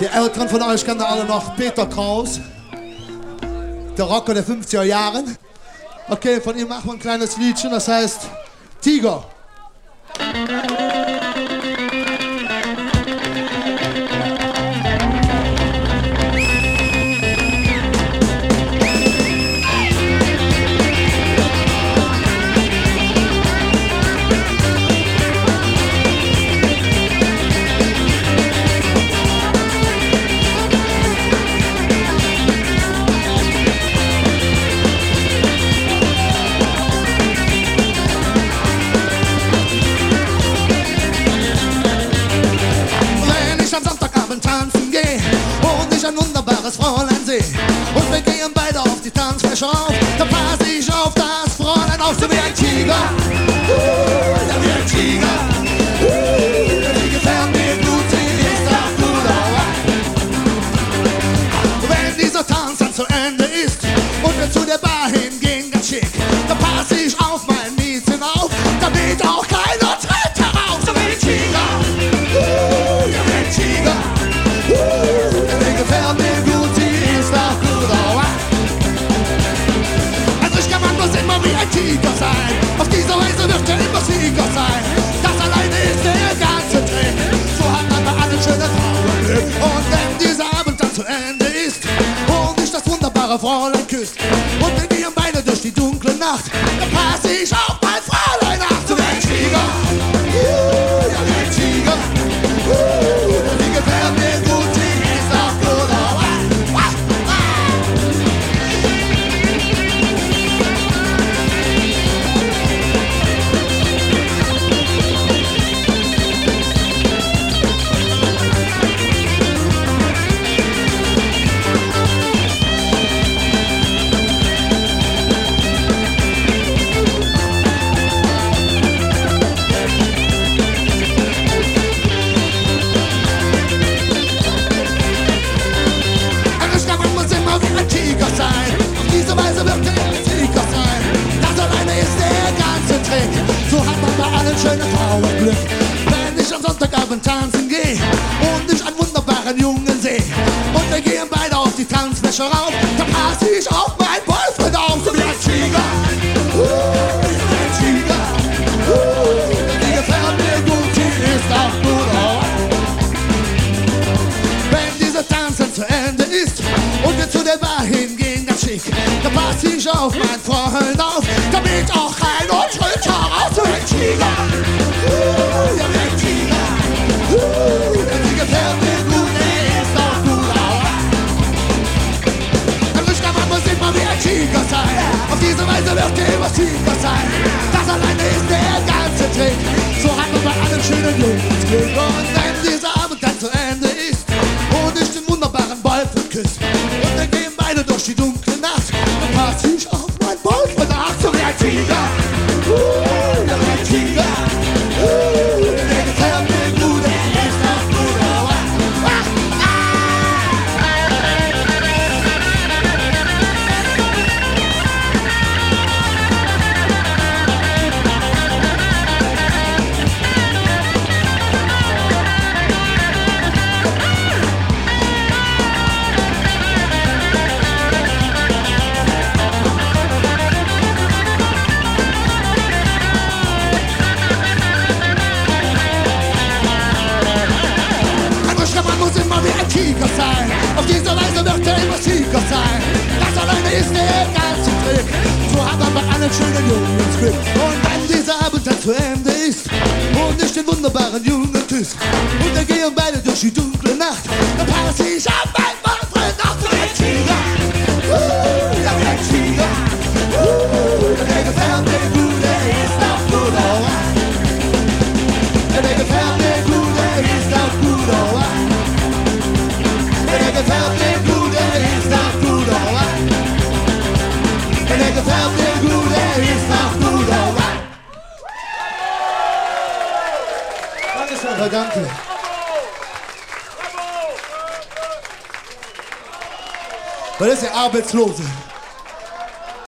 Die Älteren von euch kennen alle noch Peter Kraus, der Rocker der 50er Jahren. Okay, von ihm machen wir ein kleines Liedchen, das heißt Tiger. Gehe und ich ein wunderbares Fräulein sehe und wir gehen beide auf die Tanzfläche auf, dann passe ich auf das Fräulein auf, so wie ein Tiger. Uh, wie ein Tiger sein. Auf diese Weise wird er immer Sieger sein. Das alleine ist der ganze Trick. So hat man bei allen schöne Frauen Glück. Und wenn dieser Abend dann zu Ende ist und ich das wunderbare Fräulein küsst und wir gehen beide durch die dunkle Nacht, allen schönen Frauen Glück. Wenn ich am Sonntagabend tanzen gehe und ich einen wunderbaren Jungen sehe und wir gehen beide auf die Tanzfläche rauf, dann passe ich auf mein Boyfriend auf, so wie ein Tiger. Uh, ein Tiger. Die gefällt ist auch gut. Wenn dieser Tanz dann zu Ende ist und wir zu der Bar hingehen, ganz schick, dann passe ich auf mein Freund auf, damit auch Tiger sein. Das alleine ist der ganze Trick. Schönen Jungs Glück. Und wenn dieser Abend dann zu Ende ist und ich den wunderbaren Jungen küsse und wir gehen beide durch die dunkle Nacht, dann passe ich auf Danke, danke. Das ist der Arbeitslose.